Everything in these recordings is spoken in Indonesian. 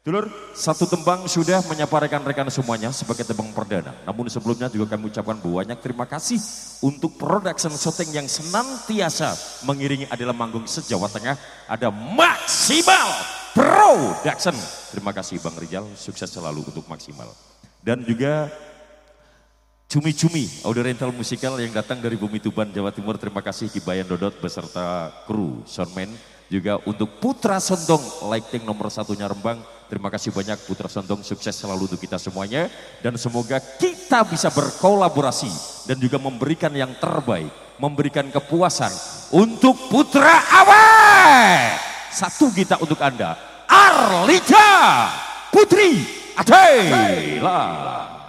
Dulur, satu tembang sudah menyapa rekan-rekan semuanya sebagai tembang perdana. Namun sebelumnya juga kami ucapkan banyak terima kasih untuk production shooting yang senantiasa mengiringi adalah manggung sejawa tengah. Ada Maksimal Production. Terima kasih Bang Rijal, sukses selalu untuk Maksimal. Dan juga Cumi-cumi audio rental musikal yang datang dari Bumi Tuban, Jawa Timur. Terima kasih Kibayan Dodot beserta kru Soundman. Juga untuk Putra Sondong, lighting nomor satunya Rembang. Terima kasih banyak Putra Sondong, sukses selalu untuk kita semuanya. Dan semoga kita bisa berkolaborasi dan juga memberikan yang terbaik. Memberikan kepuasan untuk Putra Awe. Satu kita untuk Anda, Arlita Putri Adela.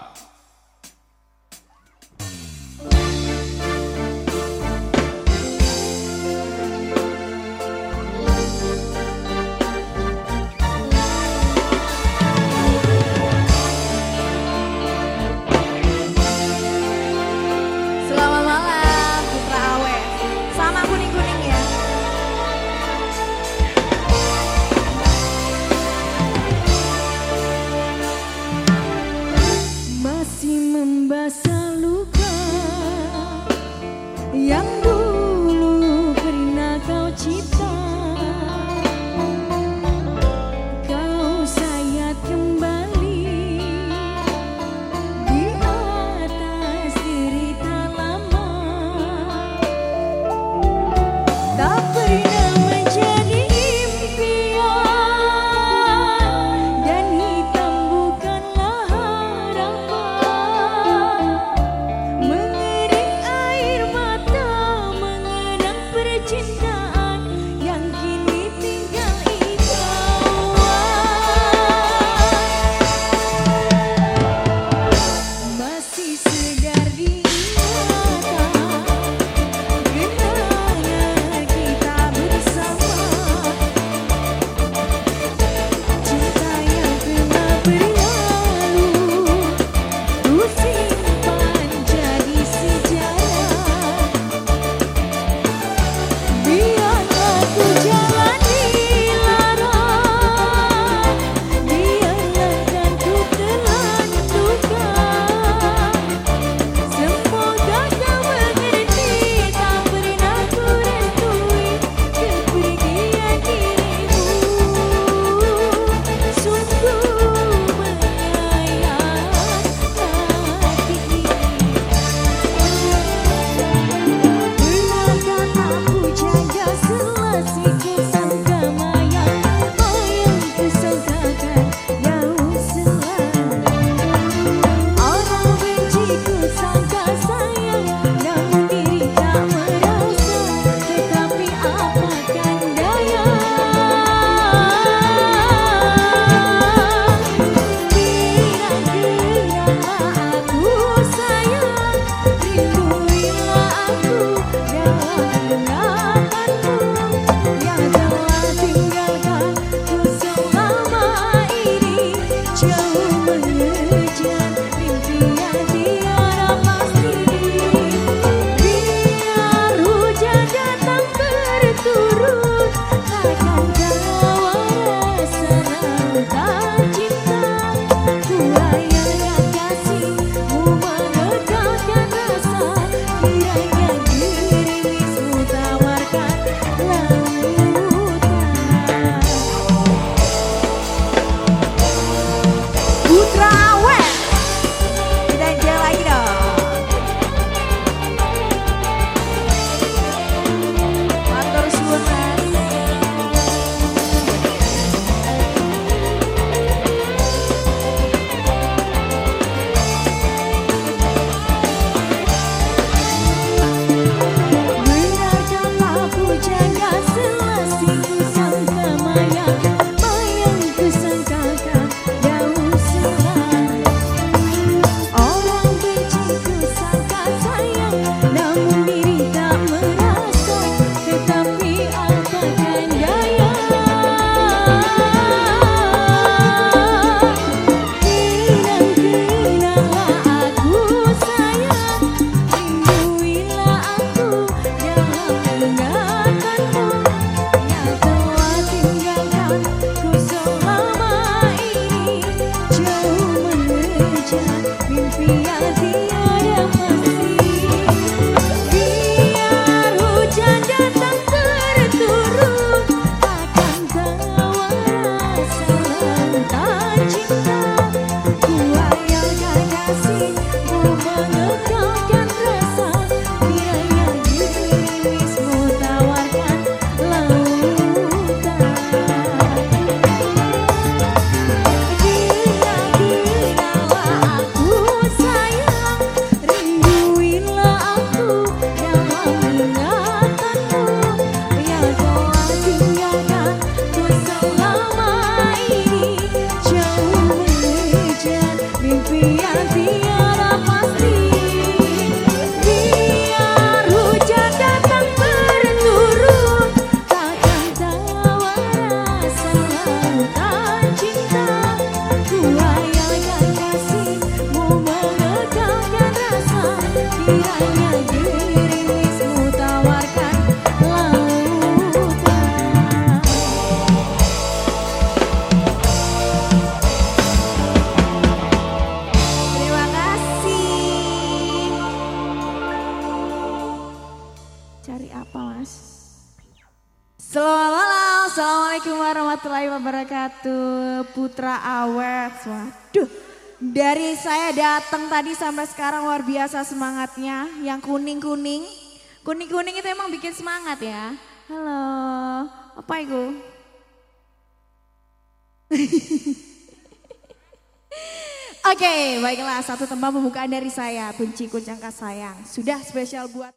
Minha be Assalamualaikum warahmatullahi wabarakatuh. Putra Awet Waduh. Dari saya datang tadi sampai sekarang luar biasa semangatnya. Yang kuning-kuning. Kuning-kuning itu emang bikin semangat ya. Halo. Apa itu? Oke, okay, baiklah. Satu tembang pembukaan dari saya, Benci Kuncangka Sayang. Sudah spesial buat